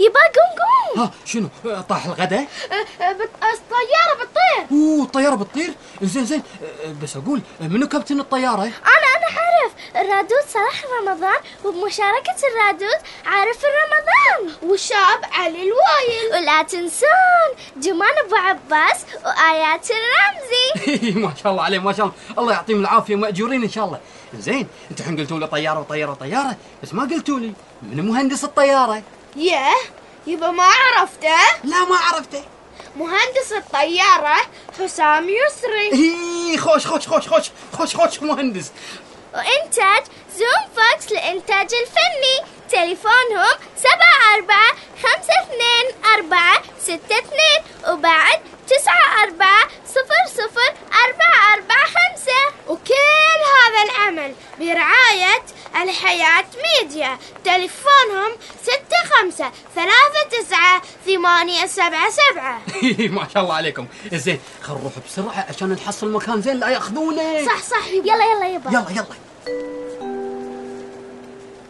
يبا قوم قوم. ها شنو؟ طاح الغداء؟ أه، أه، بت- الطيارة بتطير. أوه الطيارة بتطير؟ زين زين. أه، بس أقول منو كابتن الطيارة؟ أنا أنا عارف الرادود صلاح رمضان وبمشاركة الرادود عارف رمضان والشاب علي الوايل. ولا تنسون جمان أبو عباس وآيات الرمزي. ما شاء الله عليه ما شاء الله. الله يعطيهم العافية مأجورين إن شاء الله. زين أنتوا الحين قلتوا لي طيارة وطيارة وطيارة بس ما قلتوا لي من مهندس الطيارة؟ ياه يبا ما عرفته. لا ما عرفته. مهندس الطيارة حسام يسري. اي خوش خوش خوش خوش خوش خوش مهندس. وإنتاج Zoom Focus للإنتاج الفني. تليفونهم سبعة أربعة خمسة اثنين أربعة ستة اثنين وبعد تسعة أربعة صفر صفر أربعة أربعة خمسة. وكل هذا العمل برعاية الحياة ميديا. تليفونهم ستة خمسة ثلاثة تسعة ثمانية سبعة سبعة. ما شاء الله عليكم. زين خل نروح بسرعة عشان نحصل مكان زين لا يأخذونه. صح صح. يلا يلا يبا يلا يلا.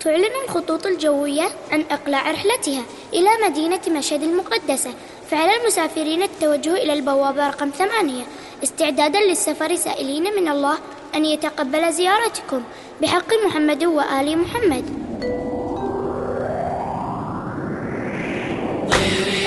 تعلن الخطوط الجوية عن إقلاع رحلتها إلى مدينة مشهد المقدسة. فعلى المسافرين التوجه إلى البوابة رقم ثمانية. استعدادا للسفر سائلين من الله أن يتقبل زيارتكم. بحق محمد وآل محمد.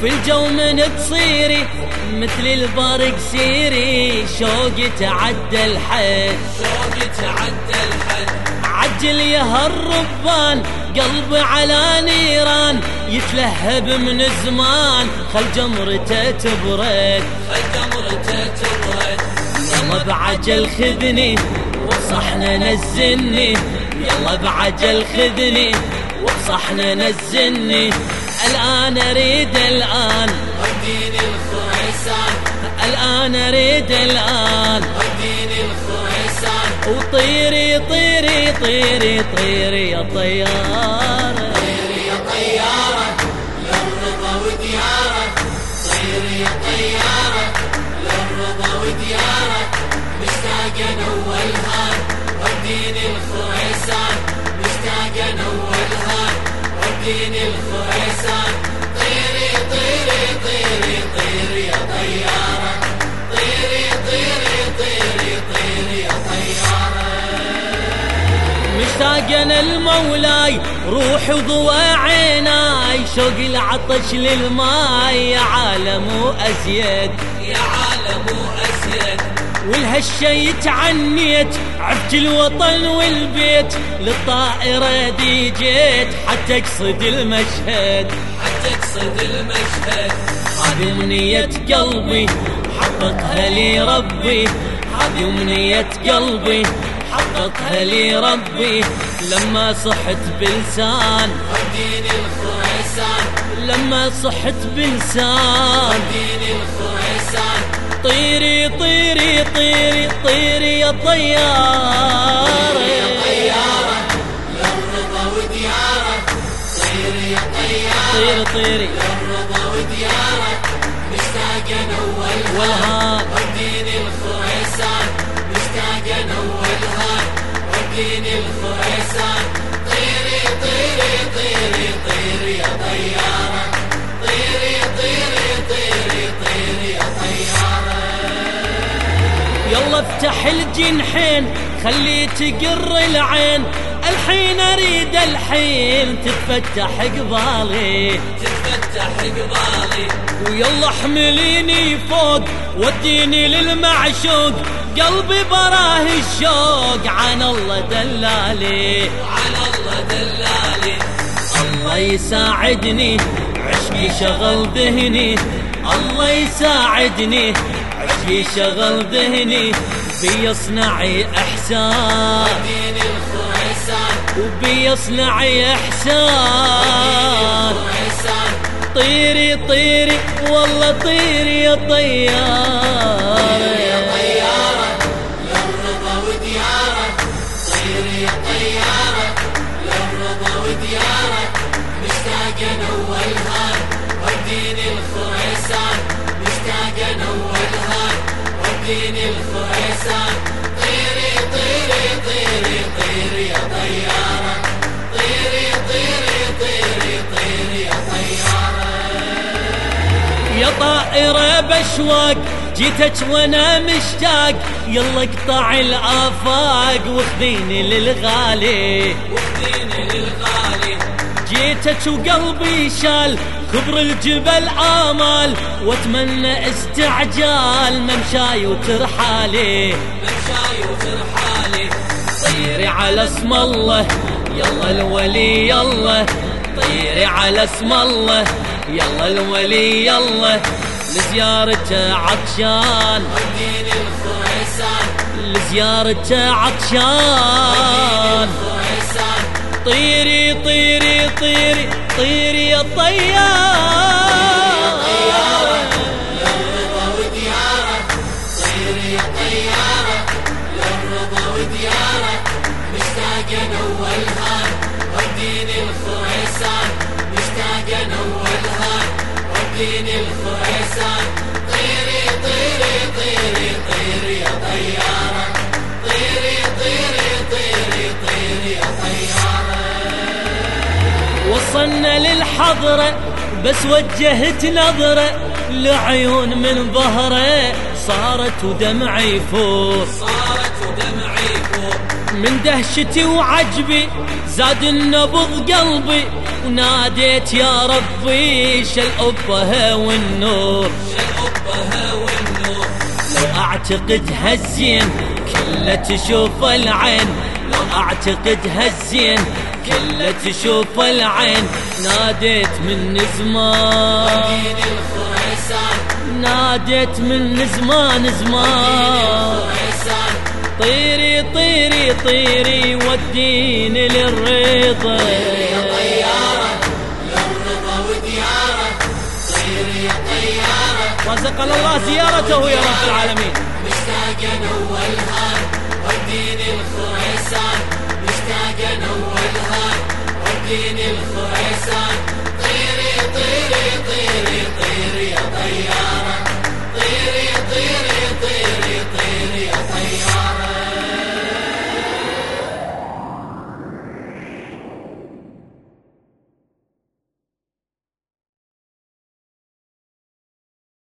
في الجو من تصيري مثل البرق سيري. شوقي تعدى الحد شوقي تعدى الحد عجل يا هالربان قلبي على نيران. يتلهب من زمان خل جمرته تبرد. خل جمرته تبرد. يلا بعجل خذني وصحنا نزلني يلا بعجل خذني وصحنا نزلني الآن أريد الآن. وديني الخريسان الآن أريد الآن. وديني الخريسان وطيري طيري طيري طيري يا طيارة. طيري يا طيارة للرضا وديارة طيري يا طيارة للرضا وديارة مشتاق هان وديني الخريسان مشتاق هان وديني الخريسان طيري طيري طيري طيري يا طيارة. طيري طيري طيري طيري يا طيارة. مشتاق المولاي روحي وضوى عيناي. شوق العطش للماي يا عالم وازيد يا عالم وازيد والهشة يتعنيت عفت الوطن والبيت للطائرة دي جيت حتى أقصد المشهد. حتى أقصد المشهد. هذه أمنية قلبي حققها لي ربي. هذه أمنية قلبي حققها لي ربي. لما صحت بلسان وديني الخريسان لما صحت بلسان. وديني الخريسان طيري طيري طيري طيري يا طيارة. يا طيارة للرضا وديارة طيري يا طيارة. طيري طيري يلا افتح الجنحين خلي تقر العين. الحين أريد الحين تتفتح قبالي. تتفتح قبالي. ويلا احمليني فوق وديني للمعشوق. قلبي براه الشوق عن الله دلالي. عن الله دلالي. الله يساعدني عشقي شغل ذهني. الله يساعدني عشقي شغل ذهني بيصنعي أحسان. دين الخريسان وبيصنعي أحسان. طيري طيري والله طيري يا طيارة وديني الخريسان طيري طيري طيري طيري يا طيارة. طيري طيري طيري طيري يا طيارة. يا طائرة بشواق جيتك وأنا مشتاق. يلا اقطع الآفاق واخذيني للغالي. واخذيني للغالي. جيتك وقلبي شال كبر الجبل آمال وأتمنى استعجال ممشاي وترحالي ممشاي وترحالي. طيري على اسم الله يلا الولي يلا. طيري على اسم الله يلا الولي يلا. لزيارته عطشان. لزيارته عطشان. طيري طيري طيري طيري يا طيار مشتاق نولها وديني الخريسان مشتاق نولها وديني الخريسان طيري طيري طيري طيري يا طيارة طيري طيري طيري طيري يا طيارة. وصلنا للحضرة بس وجهت نظرة لعيون من ظهرة صارت ودمعي يفور صارت ودمعي يفور من دهشتي وعجبي زاد النبض قلبي وناديت يا ربي شل أبها والنور. شل أبها والنور. لو أعتقد هالزين كله تشوف العين. لو أعتقد هالزين كله تشوف العين ناديت من زمان. ناديت من زمان زمان. طيري طيري طيري وديني للرضا. يا طيارة وديارة طيري يا طيارة رزق الله زيارته يا رب العالمين. مشتاق نولها وديني الخريسان مشتاقة نولها وديني الخريسان طيري طيري طيري طيري يا طيارة